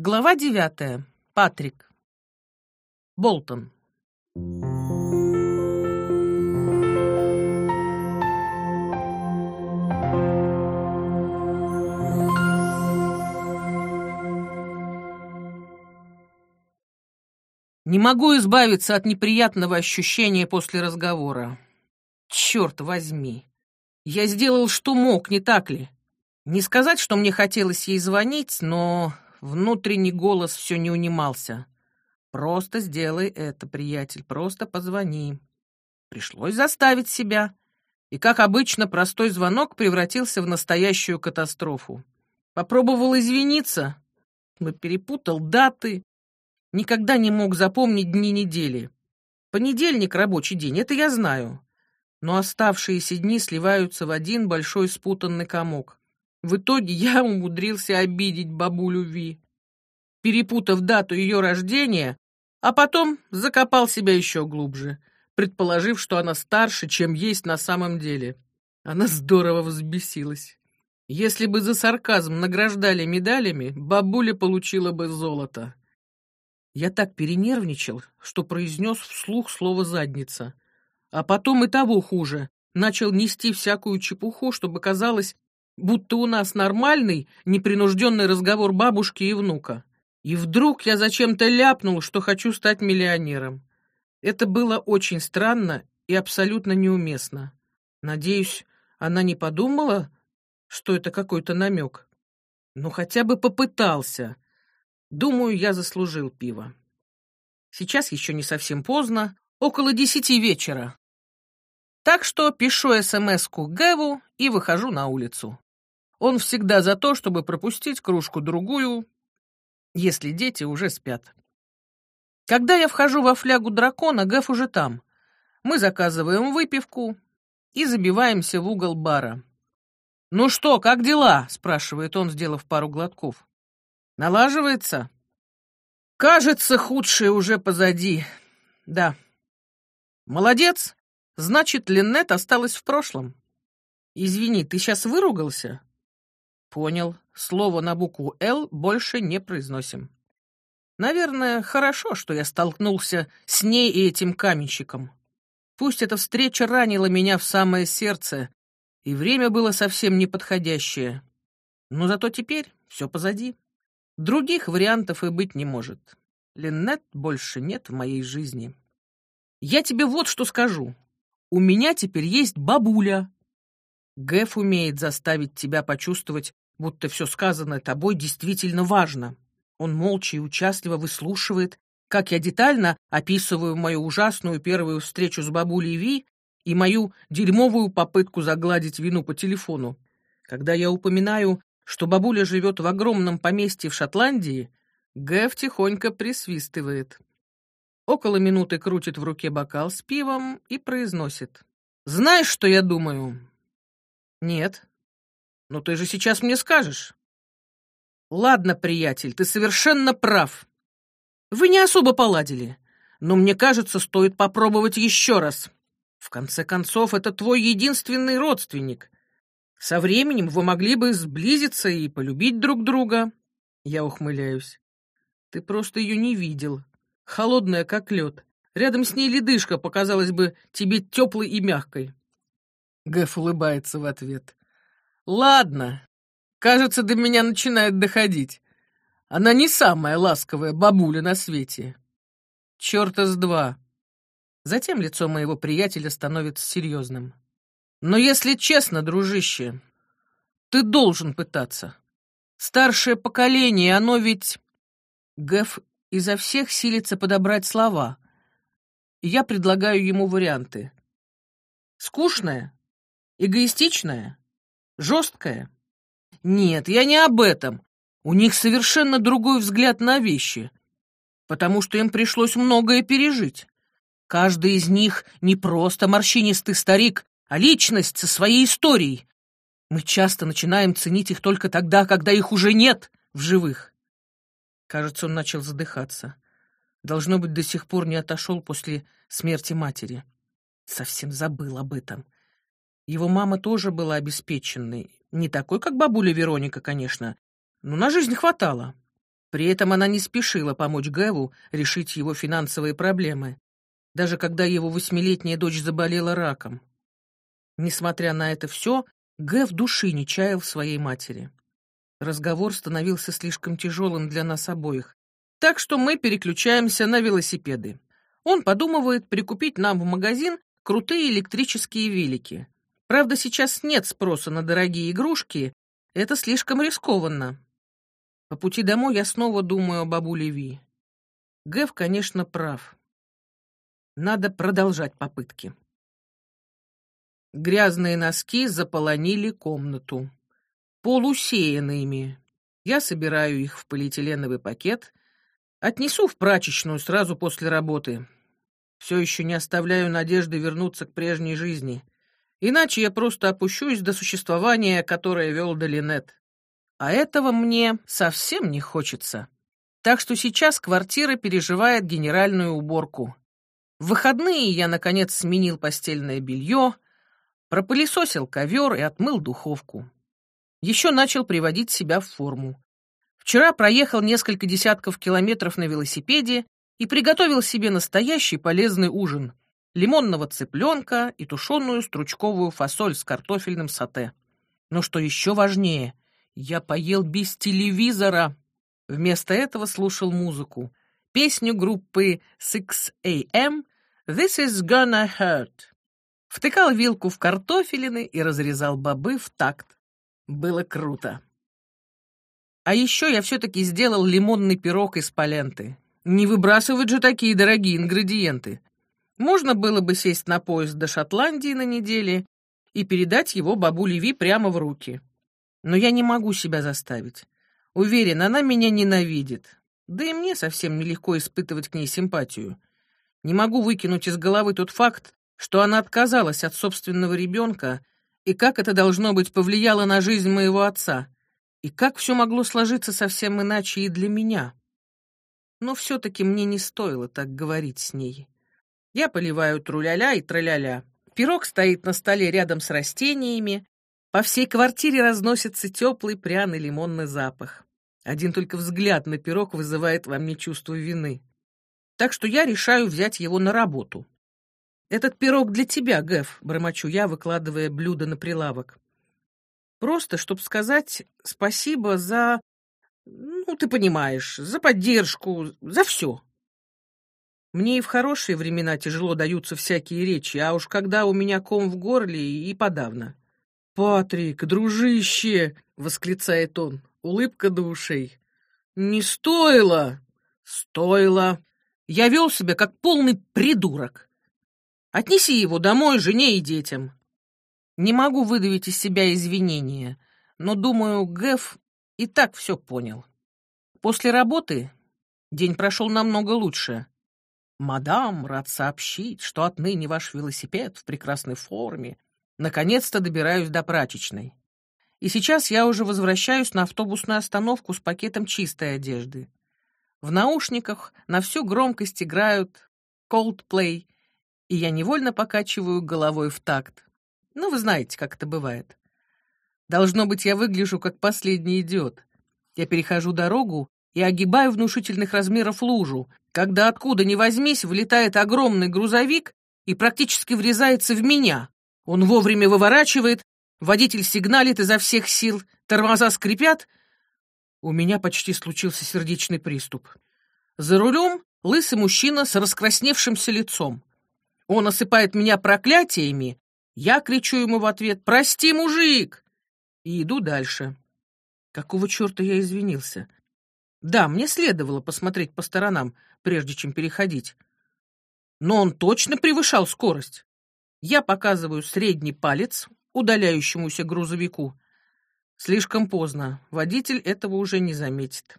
Глава девятая. Патрик. Болтон. Не могу избавиться от неприятного ощущения после разговора. Черт возьми! Я сделал, что мог, не так ли? Не сказать, что мне хотелось ей звонить, но внутренний голос все не унимался. «Просто сделай это, приятель, просто позвони». Пришлось заставить себя. И, как обычно, простой звонок превратился в настоящую катастрофу. Попробовал извиниться, но перепутал даты, Никогда не мог запомнить дни недели. Понедельник — рабочий день, это я знаю. Но оставшиеся дни сливаются в один большой спутанный комок. В итоге я умудрился обидеть бабулю Ви, перепутав дату ее рождения, а потом закопал себя еще глубже, предположив, что она старше, чем есть на самом деле. Она здорово взбесилась. Если бы за сарказм награждали медалями, бабуля получила бы золото. Я так перенервничал, что произнес вслух слово «задница». А потом и того хуже. Начал нести всякую чепуху, чтобы казалось, будто у нас нормальный, непринужденный разговор бабушки и внука. И вдруг я зачем-то ляпнул, что хочу стать миллионером. Это было очень странно и абсолютно неуместно. Надеюсь, она не подумала, что это какой-то намек. Ну, хотя бы попытался. Думаю, я заслужил пиво. Сейчас еще не совсем поздно, около десяти вечера. Так что пишу СМС-ку Гэву и выхожу на улицу. Он всегда за то, чтобы пропустить кружку-другую, если дети уже спят. Когда я вхожу во флягу дракона, Гэв уже там. Мы заказываем выпивку и забиваемся в угол бара. «Ну что, как дела?» — спрашивает он, сделав пару глотков. Налаживается? Кажется, худшее уже позади. Да. Молодец. Значит, Линнет осталась в прошлом. Извини, ты сейчас выругался? Понял. Слово на букву «Л» больше не произносим. Наверное, хорошо, что я столкнулся с ней и этим каменщиком. Пусть эта встреча ранила меня в самое сердце, и время было совсем неподходящее. Но зато теперь все позади. Других вариантов и быть не может. Линнет больше нет в моей жизни. Я тебе вот что скажу. У меня теперь есть бабуля. Гэф умеет заставить тебя почувствовать, будто все сказанное тобой действительно важно. Он молча и участливо выслушивает, как я детально описываю мою ужасную первую встречу с бабулей Ви и мою дерьмовую попытку загладить вину по телефону. Когда я упоминаю что бабуля живет в огромном поместье в Шотландии, Гэв тихонько присвистывает. Около минуты крутит в руке бокал с пивом и произносит. «Знаешь, что я думаю?» «Нет». «Ну ты же сейчас мне скажешь». «Ладно, приятель, ты совершенно прав. Вы не особо поладили, но мне кажется, стоит попробовать еще раз. В конце концов, это твой единственный родственник. Со временем вы могли бы сблизиться и полюбить друг друга. Я ухмыляюсь. Ты просто ее не видел. Холодная, как лед. Рядом с ней ледышка показалась бы тебе теплой и мягкой. Гэф улыбается в ответ. Ладно. Кажется, до меня начинает доходить. Она не самая ласковая бабуля на свете. Чёрта с два. Затем лицо моего приятеля становится серьезным. Но если честно, дружище, ты должен пытаться. Старшее поколение, оно ведь... Гэф изо всех силится подобрать слова. Я предлагаю ему варианты. Скучное? Эгоистичное? Жесткое? Нет, я не об этом. У них совершенно другой взгляд на вещи, потому что им пришлось многое пережить. Каждый из них не просто морщинистый старик а личность со своей историей. Мы часто начинаем ценить их только тогда, когда их уже нет в живых. Кажется, он начал задыхаться. Должно быть, до сих пор не отошел после смерти матери. Совсем забыл об этом. Его мама тоже была обеспеченной. Не такой, как бабуля Вероника, конечно, но на жизнь хватало. При этом она не спешила помочь Гэву решить его финансовые проблемы, даже когда его восьмилетняя дочь заболела раком. Несмотря на это все, Гэв души не чаял в своей матери. Разговор становился слишком тяжелым для нас обоих, так что мы переключаемся на велосипеды. Он подумывает прикупить нам в магазин крутые электрические велики. Правда, сейчас нет спроса на дорогие игрушки, это слишком рискованно. По пути домой я снова думаю о бабуле Ви. Гэв, конечно, прав. Надо продолжать попытки. Грязные носки заполонили комнату. Пол усеян. Я собираю их в полиэтиленовый пакет, отнесу в прачечную сразу после работы. Все еще не оставляю надежды вернуться к прежней жизни. Иначе я просто опущусь до существования, которое вел Долинет. А этого мне совсем не хочется. Так что сейчас квартира переживает генеральную уборку. В выходные я, наконец, сменил постельное белье, пропылесосил ковер и отмыл духовку. Еще начал приводить себя в форму. Вчера проехал несколько десятков километров на велосипеде и приготовил себе настоящий полезный ужин — лимонного цыпленка и тушеную стручковую фасоль с картофельным сате. Но что еще важнее — я поел без телевизора. Вместо этого слушал музыку. Песню группы 6AM «This is gonna hurt». Втыкал вилку в картофелины и разрезал бобы в такт. Было круто. А еще я все-таки сделал лимонный пирог из паленты. Не выбрасывать же такие дорогие ингредиенты. Можно было бы сесть на поезд до Шотландии на неделе и передать его бабуле Ви прямо в руки. Но я не могу себя заставить. Уверен, она меня ненавидит. Да и мне совсем нелегко испытывать к ней симпатию. Не могу выкинуть из головы тот факт, что она отказалась от собственного ребенка, и как это должно быть повлияло на жизнь моего отца, и как все могло сложиться совсем иначе и для меня. Но все-таки мне не стоило так говорить с ней. Я поливаю труляля и траляля. Пирог стоит на столе рядом с растениями, по всей квартире разносится теплый пряный лимонный запах. Один только взгляд на пирог вызывает во мне чувство вины. Так что я решаю взять его на работу. «Этот пирог для тебя, Гэв», — бормочу я, выкладывая блюдо на прилавок. Просто, чтобы сказать спасибо за... Ну, ты понимаешь, за поддержку, за все. Мне и в хорошие времена тяжело даются всякие речи, а уж когда у меня ком в горле и подавно. «Патрик, дружище!» — восклицает он. Улыбка до. «Не стоило!» «Стоило!» Я вел себя как полный придурок. Отнеси его домой жене и детям. Не могу выдавить из себя извинения, но, думаю, Гэф и так все понял. После работы день прошел намного лучше. «Мадам, рад сообщить, что отныне ваш велосипед в прекрасной форме Наконец-то добираюсь до прачечной. И сейчас я уже возвращаюсь на автобусную остановку с пакетом чистой одежды. В наушниках на всю громкость играют Coldplay, и я невольно покачиваю головой в такт. Ну, вы знаете, как это бывает. Должно быть, я выгляжу как последний идиот. Я перехожу дорогу и огибаю внушительных размеров лужу, когда откуда ни возьмись вылетает огромный грузовик и практически врезается в меня. Он вовремя выворачивает, водитель сигналит изо всех сил, тормоза скрипят. У меня почти случился сердечный приступ. За рулем лысый мужчина с раскрасневшимся лицом. Он осыпает меня проклятиями. Я кричу ему в ответ «Прости, мужик!» и иду дальше. Какого черта я извинился? Да, мне следовало посмотреть по сторонам, прежде чем переходить. Но он точно превышал скорость. Я показываю средний палец удаляющемуся грузовику. Слишком поздно, водитель этого уже не заметит.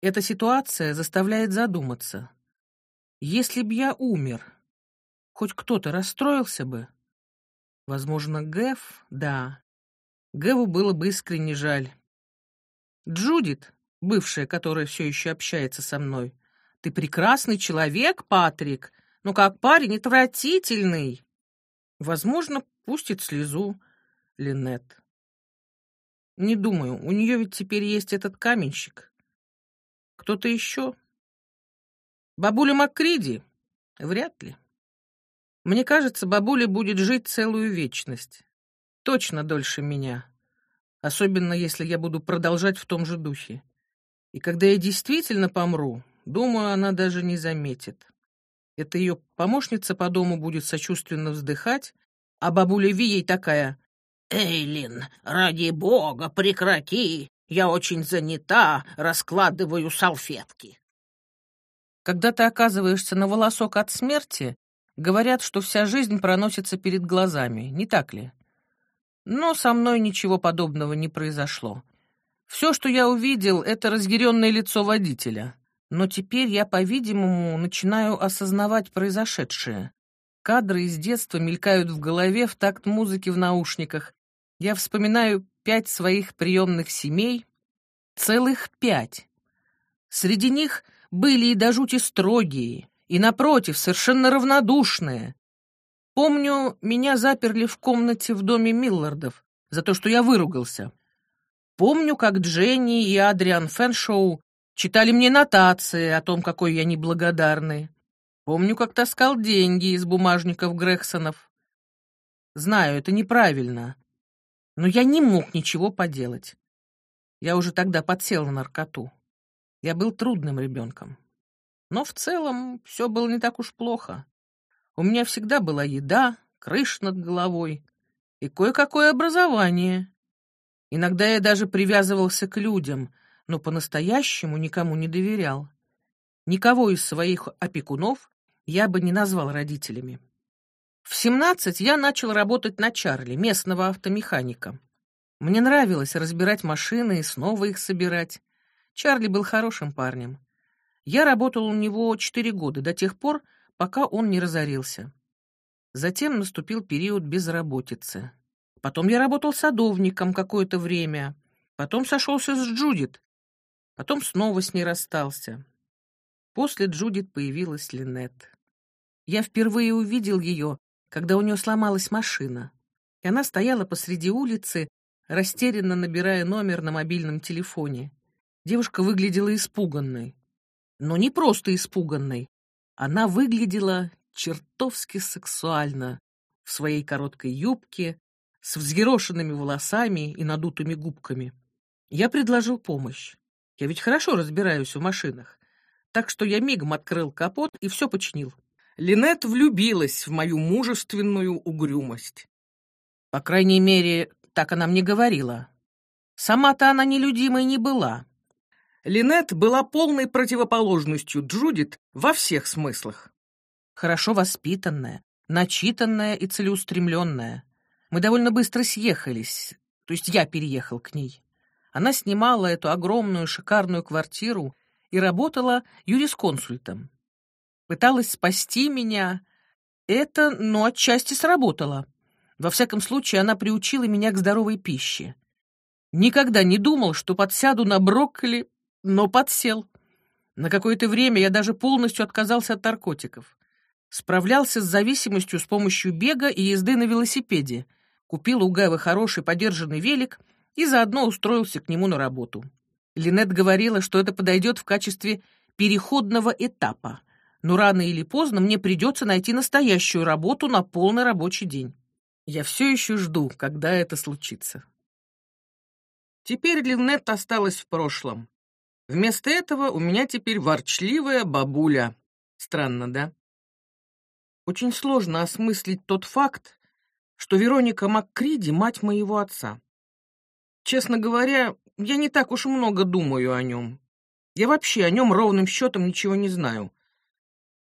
Эта ситуация заставляет задуматься. Если б я умер, хоть кто-то расстроился бы? Возможно, Гэв, да. Гэву было бы искренне жаль. Джудит, бывшая, которая все еще общается со мной. Ты прекрасный человек, Патрик, но как парень отвратительный. Возможно, пустит слезу Линет. Не думаю, у нее ведь теперь есть этот каменщик. Кто-то еще? Бабуля Маккриди? Вряд ли. Мне кажется, бабуля будет жить целую вечность. Точно дольше меня. Особенно, если я буду продолжать в том же духе. И когда я действительно помру, думаю, она даже не заметит. Это ее помощница по дому будет сочувственно вздыхать, а бабуля Ви ей такая «Эйлин, ради бога, прекрати! Я очень занята, раскладываю салфетки». Когда ты оказываешься на волосок от смерти, говорят, что вся жизнь проносится перед глазами, не так ли? Но со мной ничего подобного не произошло. Все, что я увидел, это разъяренное лицо водителя. Но теперь я, по-видимому, начинаю осознавать произошедшее. Кадры из детства мелькают в голове в такт музыки в наушниках, я вспоминаю пять своих приемных семей, целых пять. Среди них были и до жути строгие, и, напротив, совершенно равнодушные. Помню, меня заперли в комнате в доме Миллардов за то, что я выругался. Помню, как Дженни и Адриан Фэншоу читали мне нотации о том, какой я неблагодарный. Помню, как таскал деньги из бумажников Грексонов. Знаю, это неправильно, но я не мог ничего поделать. Я уже тогда подсел на наркоту. Я был трудным ребенком. Но в целом все было не так уж плохо. У меня всегда была еда, крыша над головой и кое-какое образование. Иногда я даже привязывался к людям, но по-настоящему никому не доверял. Никого из своих опекунов я бы не назвал родителями. В 17 я начал работать на Чарли, местного автомеханика. Мне нравилось разбирать машины и снова их собирать. Чарли был хорошим парнем. Я работал у него 4 года, до тех пор, пока он не разорился. Затем наступил период безработицы. Потом я работал садовником какое-то время. Потом сошелся с Джудит. Потом снова с ней расстался. После Джудит появилась Линет. Я впервые увидел ее, когда у нее сломалась машина, и она стояла посреди улицы, растерянно набирая номер на мобильном телефоне. Девушка выглядела испуганной. Но не просто испуганной. Она выглядела чертовски сексуально в своей короткой юбке, с взъерошенными волосами и надутыми губками. Я предложил помощь. Я ведь хорошо разбираюсь в машинах. Так что я мигом открыл капот и все починил. Линет влюбилась в мою мужественную угрюмость. По крайней мере, так она мне говорила. Сама-то она нелюдимой не была. Линет была полной противоположностью Джудит во всех смыслах. Хорошо воспитанная, начитанная и целеустремленная. Мы довольно быстро съехались, то есть я переехал к ней. Она снимала эту огромную шикарную квартиру и работала юрисконсультом пыталась спасти меня. Это, ну, отчасти сработало. Во всяком случае, она приучила меня к здоровой пище. Никогда не думал, что подсяду на брокколи, но подсел. На какое-то время я даже полностью отказался от наркотиков. Справлялся с зависимостью с помощью бега и езды на велосипеде. Купил у Гавы хороший подержанный велик и заодно устроился к нему на работу. Линет говорила, что это подойдет в качестве переходного этапа, но рано или поздно мне придется найти настоящую работу на полный рабочий день. Я все еще жду, когда это случится. Теперь Линнет осталась в прошлом. Вместо этого у меня теперь ворчливая бабуля. Странно, да? Очень сложно осмыслить тот факт, что Вероника Маккриди — мать моего отца. Честно говоря, я не так уж много думаю о нем. Я вообще о нем ровным счетом ничего не знаю.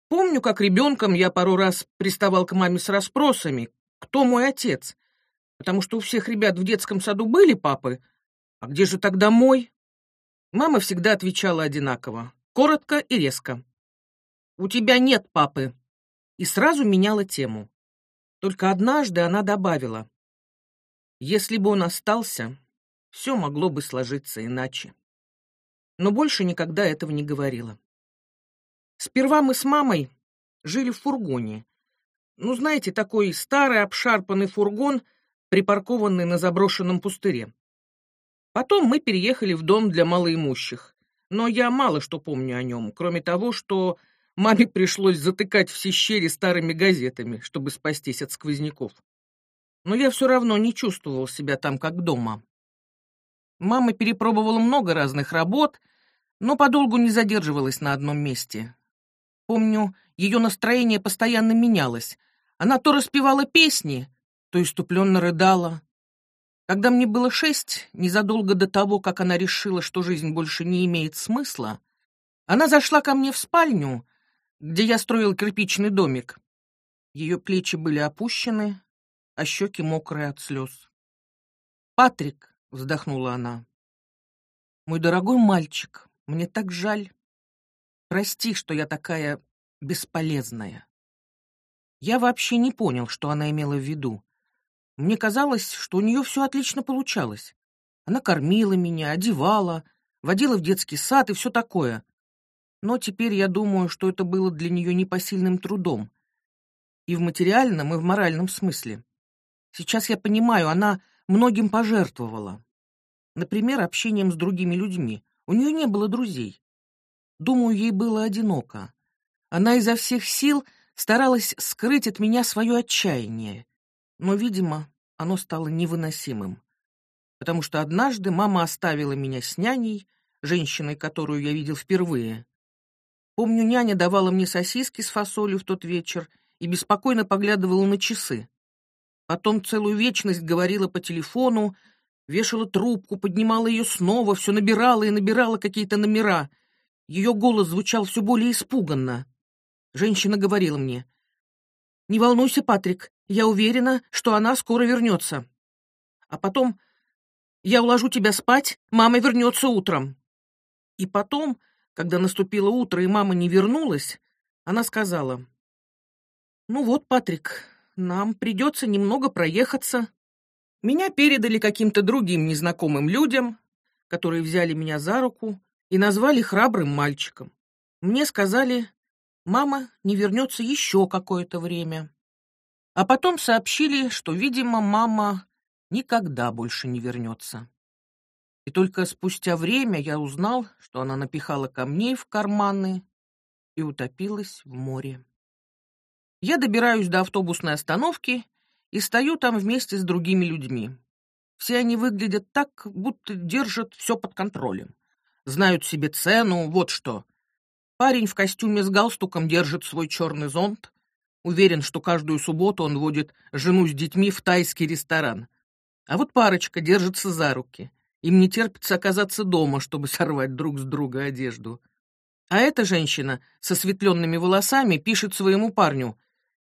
Помню, как ребенком я пару раз приставал к маме с расспросами, кто мой отец, потому что у всех ребят в детском саду были папы, а где же тогда мой? Мама всегда отвечала одинаково, коротко и резко. «У тебя нет папы», и сразу меняла тему. Только однажды она добавила, «Если бы он остался, все могло бы сложиться иначе». Но больше никогда этого не говорила. Сперва мы с мамой жили в фургоне. Ну, знаете, такой старый обшарпанный фургон, припаркованный на заброшенном пустыре. Потом мы переехали в дом для малоимущих. но я мало что помню о нем, кроме того, что маме пришлось затыкать все щели старыми газетами, чтобы спастись от сквозняков. Но я все равно не чувствовал себя там как дома. Мама перепробовала много разных работ, но подолгу не задерживалась на одном месте. Помню, ее настроение постоянно менялось. Она то распевала песни, то иступленно рыдала. Когда мне было шесть, незадолго до того, как она решила, что жизнь больше не имеет смысла, она зашла ко мне в спальню, где я строил кирпичный домик. Ее плечи были опущены, а щеки мокрые от слез. «Патрик», — вздохнула она, — «мой дорогой мальчик, мне так жаль. Прости, что я такая бесполезная». Я вообще не понял, что она имела в виду. Мне казалось, что у нее все отлично получалось. Она кормила меня, одевала, водила в детский сад и все такое. Но теперь я думаю, что это было для нее непосильным трудом. И в материальном, и в моральном смысле. Сейчас я понимаю, она многим пожертвовала. Например, общением с другими людьми. У нее не было друзей. Думаю, ей было одиноко. Она изо всех сил старалась скрыть от меня свое отчаяние. Но, видимо, оно стало невыносимым. Потому что однажды мама оставила меня с няней, женщиной, которую я видел впервые. Помню, няня давала мне сосиски с фасолью в тот вечер и беспокойно поглядывала на часы. Потом целую вечность говорила по телефону, вешала трубку, поднимала ее снова, все набирала и набирала какие-то номера. Ее голос звучал все более испуганно. Женщина говорила мне, «Не волнуйся, Патрик, я уверена, что она скоро вернется. А потом я уложу тебя спать, мама вернется утром. И потом, когда наступило утро и мама не вернулась, она сказала, «Ну вот, Патрик, нам придется немного проехаться». Меня передали каким-то другим незнакомым людям, которые взяли меня за руку и назвали храбрым мальчиком. Мне сказали, мама не вернется еще какое-то время. А потом сообщили, что, видимо, мама никогда больше не вернется. И только спустя время я узнал, что она напихала камней в карманы и утопилась в море. Я добираюсь до автобусной остановки и стою там вместе с другими людьми. Все они выглядят так, будто держат все под контролем. Знают себе цену, вот что. Парень в костюме с галстуком держит свой черный зонт, Уверен, что каждую субботу он водит жену с детьми в тайский ресторан. А вот парочка держится за руки. Им не терпится оказаться дома, чтобы сорвать друг с друга одежду. А эта женщина со светленными волосами пишет своему парню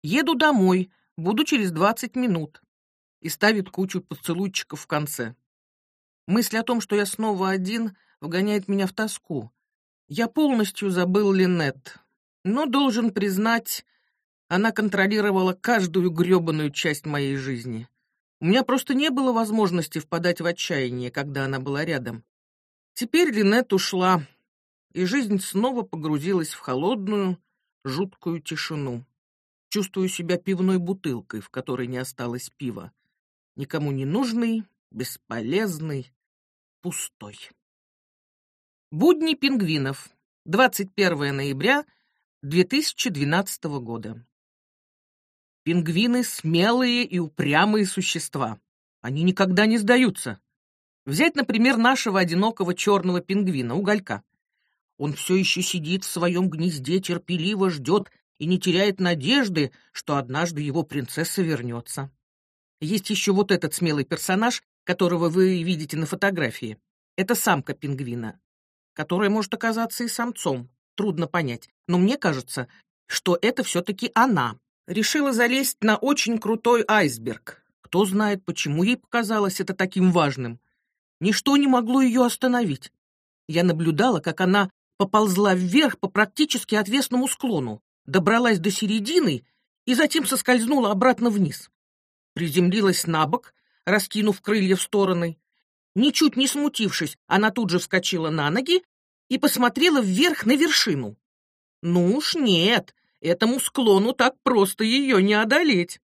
«Еду домой, буду через двадцать минут» и ставит кучу поцелуйчиков в конце. Мысль о том, что я снова один, вгоняет меня в тоску. Я полностью забыл Линет, но должен признать, она контролировала каждую грёбаную часть моей жизни. У меня просто не было возможности впадать в отчаяние, когда она была рядом. Теперь Линет ушла, и жизнь снова погрузилась в холодную, жуткую тишину. Чувствую себя пивной бутылкой, в которой не осталось пива. Никому не нужный, бесполезный, пустой. Будни пингвинов. 21 ноября 2012 года. Пингвины — смелые и упрямые существа. Они никогда не сдаются. Взять, например, нашего одинокого черного пингвина, уголька. Он все еще сидит в своем гнезде, терпеливо ждет и не теряет надежды, что однажды его принцесса вернется. Есть еще вот этот смелый персонаж, которого вы видите на фотографии. Это самка пингвина, которая может оказаться и самцом. Трудно понять. Но мне кажется, что это все-таки она, решила залезть на очень крутой айсберг. Кто знает, почему ей показалось это таким важным. Ничто не могло ее остановить. Я наблюдала, как она поползла вверх по практически отвесному склону, добралась до середины и затем соскользнула обратно вниз. Приземлилась на бок, раскинув крылья в стороны. Ничуть не смутившись, она тут же вскочила на ноги и посмотрела вверх на вершину. Ну уж нет, Этому склону так просто ее не одолеть.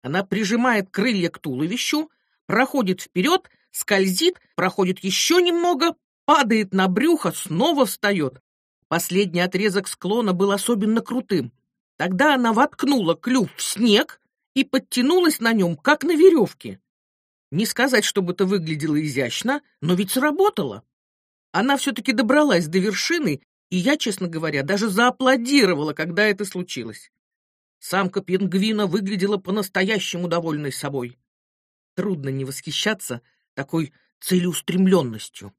Она прижимает крылья к туловищу, проходит вперед, скользит, проходит еще немного, падает на брюхо, снова встает. Последний отрезок склона был особенно крутым. Тогда она воткнула клюв в снег и подтянулась на нем, как на веревке. Не сказать, чтобы это выглядело изящно, но ведь сработало. Она все-таки добралась до вершины, и я, честно говоря, даже зааплодировала, когда это случилось. Самка пингвина выглядела по-настоящему довольной собой. Трудно не восхищаться такой целеустремленностью.